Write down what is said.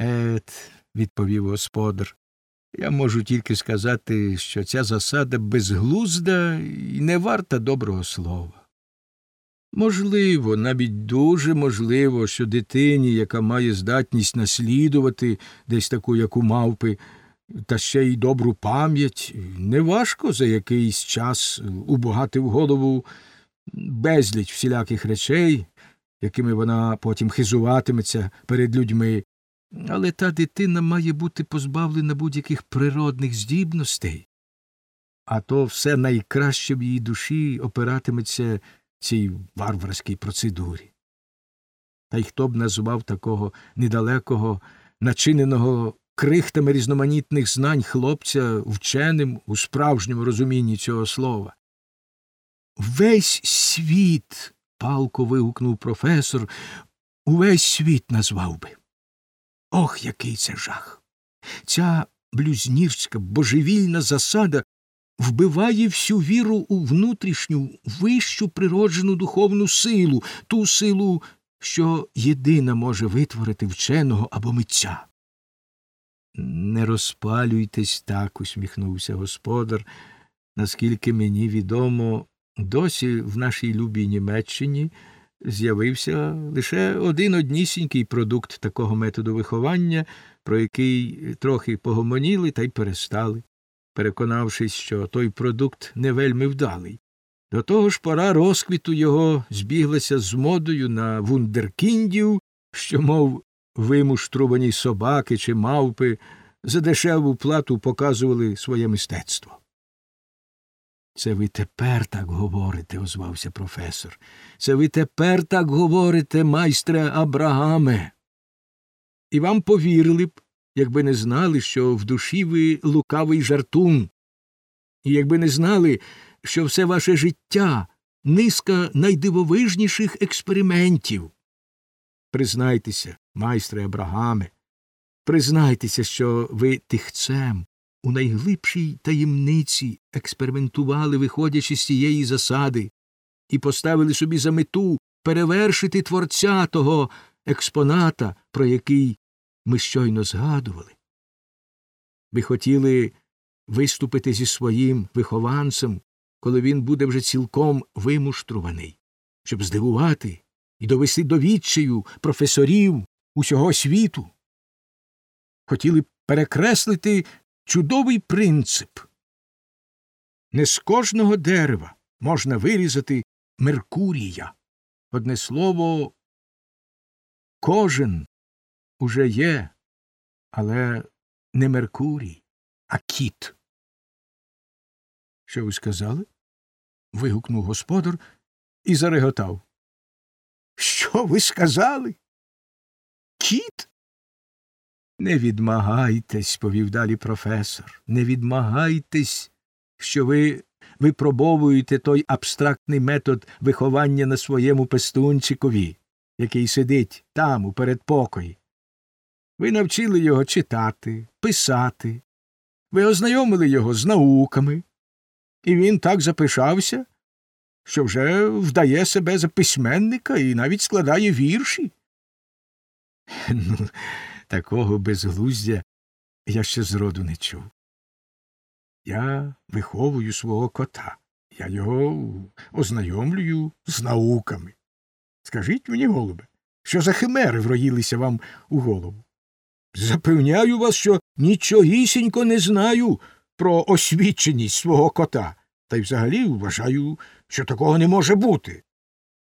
Ет, відповів господар. Я можу тільки сказати, що ця засада безглузда і не варта доброго слова. Можливо, навіть дуже можливо, що дитині, яка має здатність наслідувати десь таку, як у мавпи, та ще й добру пам'ять, неважко за якийсь час убогати в голову безліч всіляких речей, якими вона потім хизуватиметься перед людьми, але та дитина має бути позбавлена будь-яких природних здібностей, а то все найкраще в її душі опиратиметься цій варварській процедурі. Та й хто б назвав такого недалекого, начиненого крихтами різноманітних знань хлопця вченим у справжньому розумінні цього слова. Весь світ. палко вигукнув професор, увесь світ назвав би. Ох, який це жах. Ця блюзнірська божевільна засада вбиває всю віру у внутрішню, вищу природжену духовну силу, ту силу, що єдина може витворити вченого або митця. Не розпалюйтесь так, усміхнувся господар. Наскільки мені відомо, досі в нашій любій Німеччині з'явився лише один однісінький продукт такого методу виховання, про який трохи погомоніли та й перестали, переконавшись, що той продукт не вельми вдалий. До того ж пора розквіту його збіглася з модою на вундеркіндів, що, мов вимуштрувані собаки чи мавпи, за дешеву плату показували своє мистецтво. Це ви тепер так говорите, озвався професор. Це ви тепер так говорите, майстре Абрагаме. І вам повірили б, якби не знали, що в душі ви лукавий жартун, і якби не знали, що все ваше життя низка найдивовижніших експериментів. Признайтеся, майстре Абрагаме, признайтеся, що ви тихцем у найглибшій таємниці експериментували, виходячи з цієї засади, і поставили собі за мету перевершити творця того експоната, про який ми щойно згадували. Ви хотіли виступити зі своїм вихованцем, коли він буде вже цілком вимуштруваний, щоб здивувати і довести до відчаю професорів усього світу. Хотіли перекреслити чудовий принцип. Не з кожного дерева можна вирізати Меркурія. Одне слово, кожен уже є, але не Меркурій, а кіт. Що ви сказали? вигукнув господар і зареготав. Що ви сказали? Кіт? Не відмагайтесь, повів далі професор, не відмагайтесь, що ви випробовуєте той абстрактний метод виховання на своєму пестунчикові, який сидить там, у передпокої. Ви навчили його читати, писати, ви ознайомили його з науками, і він так запишався, що вже вдає себе за письменника і навіть складає вірші. Ну, Такого безглуздя я ще зроду не чув. Я виховую свого кота, я його ознайомлюю з науками. Скажіть мені, голубе, що за химери вроїлися вам у голову? Запевняю вас, що нічогісінько не знаю про освіченість свого кота, та й взагалі вважаю, що такого не може бути.